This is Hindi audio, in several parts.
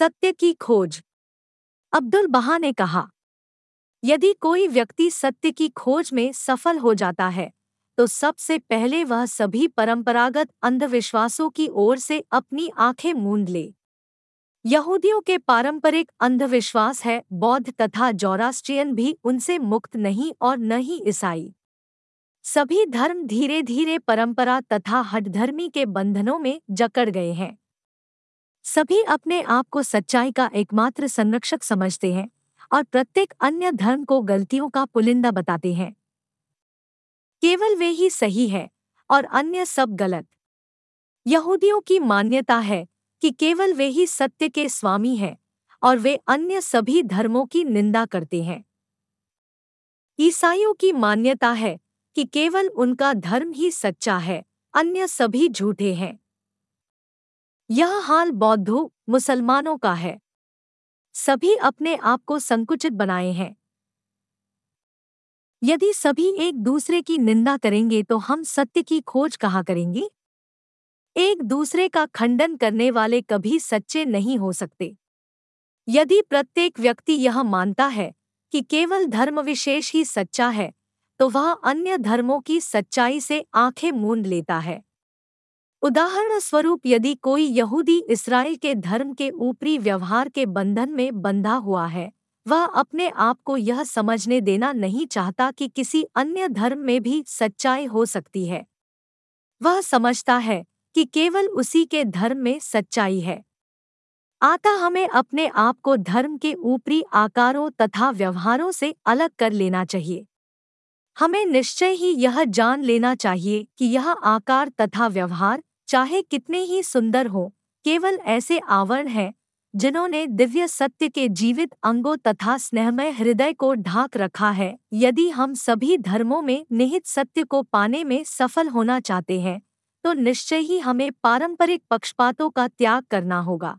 सत्य की खोज। अब्दुल बहा ने कहा, यदि कोई व्यक्ति सत्य की खोज में सफल हो जाता है तो सबसे पहले वह सभी परंपरागत अंधविश्वासों की ओर से अपनी आँखें मूंद ले। यहूदियों के पारंपरिक अंधविश्वास है, बौद्ध तथा जौरास्ट्रियन भी उनसे मुक्त नहीं और न ही ईसाई। सभी धर्म धीरे धीरे परंपरा तथा हठधर्मी के बंधनों में जकड़ गए हैं। सभी अपने आप को सच्चाई का एकमात्र संरक्षक समझते हैं और प्रत्येक अन्य धर्म को गलतियों का पुलिंदा बताते हैं। केवल वे ही सही है और अन्य सब गलत। यहूदियों की मान्यता है कि केवल वे ही सत्य के स्वामी हैं और वे अन्य सभी धर्मों की निंदा करते हैं। ईसाइयों की मान्यता है कि केवल उनका धर्म ही सच्चा है, अन्य सभी झूठे हैं। यह हाल बौद्धों, मुसलमानों का है। सभी अपने आप को संकुचित बनाए हैं। यदि सभी एक दूसरे की निंदा करेंगे तो हम सत्य की खोज कहाँ करेंगे? एक दूसरे का खंडन करने वाले कभी सच्चे नहीं हो सकते। यदि प्रत्येक व्यक्ति यह मानता है कि केवल धर्म विशेष ही सच्चा है तो वह अन्य धर्मों की सच्चाई से आँखें मूंद लेता है। उदाहरण स्वरूप यदि कोई यहूदी इसराइल के धर्म के ऊपरी व्यवहार के बंधन में बंधा हुआ है, वह अपने आप को यह समझने देना नहीं चाहता कि किसी अन्य धर्म में भी सच्चाई हो सकती है। वह समझता है कि केवल उसी के धर्म में सच्चाई है। आता हमें अपने आप को धर्म के ऊपरी आकारों तथा व्यवहारों से अलग कर लेना चाहिए। हमें निश्चय ही यह जान लेना चाहिए कि यह आकार तथा व्यवहार चाहे कितने ही सुंदर हो, केवल ऐसे आवरण हैं, जिन्होंने दिव्य सत्य के जीवित अंगों तथा स्नेहमय हृदय को ढाक रखा है। यदि हम सभी धर्मों में निहित सत्य को पाने में सफल होना चाहते हैं तो निश्चय ही हमें पारंपरिक पक्षपातों का त्याग करना होगा।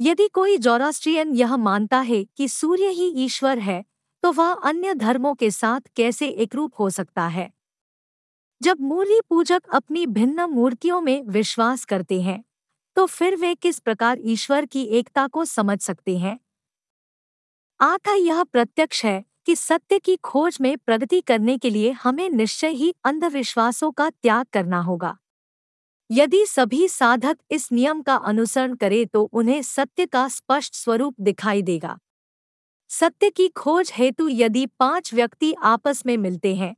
यदि कोई जोरास्ट्रियन यह मानता है कि सूर्य ही ईश्वर है तो वह अन्य धर्मों के साथ कैसे एकरूप हो सकता है? जब मूर्ति पूजक अपनी भिन्न मूर्तियों में विश्वास करते हैं तो फिर वे किस प्रकार ईश्वर की एकता को समझ सकते हैं? आता यह प्रत्यक्ष है कि सत्य की खोज में प्रगति करने के लिए हमें निश्चय ही अंधविश्वासों का त्याग करना होगा। यदि सभी साधक इस नियम का अनुसरण करें तो उन्हें सत्य का स्पष्ट स्वरूप दिखाई देगा। सत्य की खोज हेतु यदि पाँच व्यक्ति आपस में मिलते हैं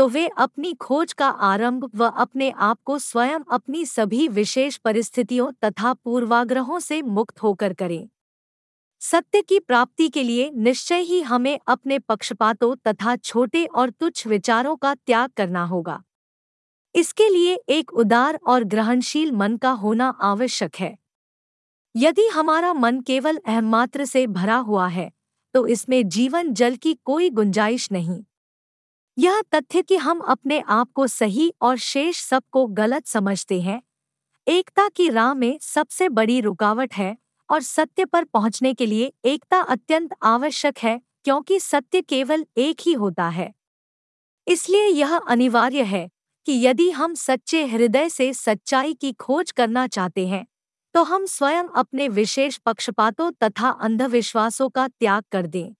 तो वे अपनी खोज का आरंभ व अपने आप को स्वयं अपनी सभी विशेष परिस्थितियों तथा पूर्वाग्रहों से मुक्त होकर करें। सत्य की प्राप्ति के लिए निश्चय ही हमें अपने पक्षपातों तथा छोटे और तुच्छ विचारों का त्याग करना होगा। इसके लिए एक उदार और ग्रहणशील मन का होना आवश्यक है। यदि हमारा मन केवल अहमात्र से भरा हुआ है तो इसमें जीवन जल की कोई गुंजाइश नहीं। यह तथ्य कि हम अपने आप को सही और शेष सबको गलत समझते हैं। एकता की राह में सबसे बड़ी रुकावट है और सत्य पर पहुँचने के लिए एकता अत्यंत आवश्यक है, क्योंकि सत्य केवल एक ही होता है। इसलिए यह अनिवार्य है कि यदि हम सच्चे हृदय से सच्चाई की खोज करना चाहते हैं तो हम स्वयं अपने विशेष पक्षपातों तथा अंधविश्वासों का त्याग कर दें।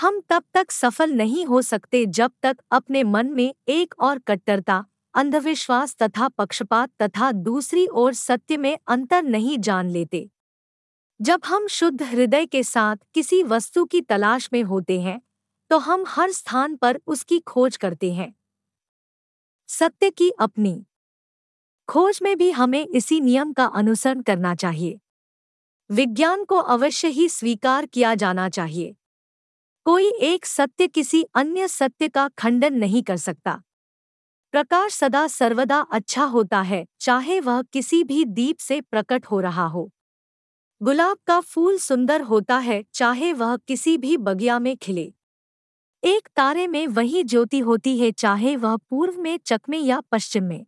हम तब तक सफल नहीं हो सकते जब तक अपने मन में एक और कट्टरता, अंधविश्वास तथा पक्षपात तथा दूसरी ओर सत्य में अंतर नहीं जान लेते। जब हम शुद्ध हृदय के साथ किसी वस्तु की तलाश में होते हैं तो हम हर स्थान पर उसकी खोज करते हैं। सत्य की अपनी। खोज में भी हमें इसी नियम का अनुसरण करना चाहिए। विज्ञान को अवश्य ही स्वीकार किया जाना चाहिए। कोई एक सत्य किसी अन्य सत्य का खंडन नहीं कर सकता। प्रकाश सदा सर्वदा अच्छा होता है, चाहे वह किसी भी दीप से प्रकट हो रहा हो। गुलाब का फूल सुंदर होता है, चाहे वह किसी भी बगिया में खिले। एक तारे में वही ज्योति होती है, चाहे वह पूर्व में, चकमे या पश्चिम में।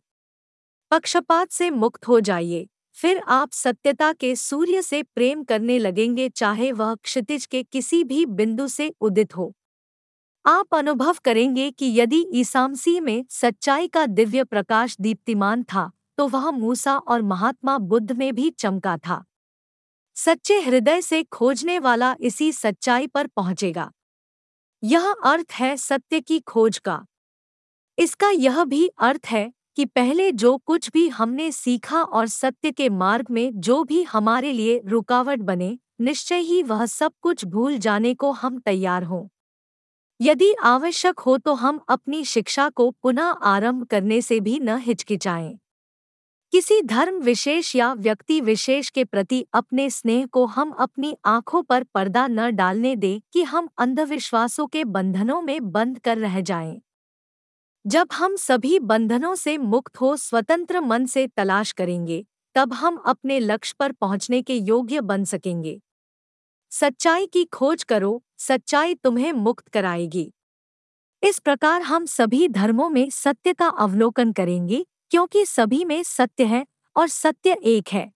पक्षपात से मुक्त हो जाइए। फिर आप सत्यता के सूर्य से प्रेम करने लगेंगे, चाहे वह क्षितिज के किसी भी बिंदु से उदित हो। आप अनुभव करेंगे कि यदि ईसामसी में सच्चाई का दिव्य प्रकाश दीप्तिमान था तो वह मूसा और महात्मा बुद्ध में भी चमका था। सच्चे हृदय से खोजने वाला इसी सच्चाई पर पहुंचेगा। यह अर्थ है सत्य की खोज का। इसका यह भी अर्थ है कि पहले जो कुछ भी हमने सीखा और सत्य के मार्ग में जो भी हमारे लिए रुकावट बने, निश्चय ही वह सब कुछ भूल जाने को हम तैयार हों यदि आवश्यक हो तो हम अपनी शिक्षा को पुनः आरंभ करने से भी न हिचकिचाएँ किसी धर्म विशेष या व्यक्ति विशेष के प्रति अपने स्नेह को हम अपनी आँखों पर पर्दा न डालने दें कि हम अंधविश्वासों के बंधनों में बंद कर रह जाएँ। जब हम सभी बंधनों से मुक्त हो स्वतंत्र मन से तलाश करेंगे, तब हम अपने लक्ष्य पर पहुँचने के योग्य बन सकेंगे। सच्चाई की खोज करो, सच्चाई तुम्हें मुक्त कराएगी। इस प्रकार हम सभी धर्मों में सत्य का अवलोकन करेंगे, क्योंकि सभी में सत्य है और सत्य एक है।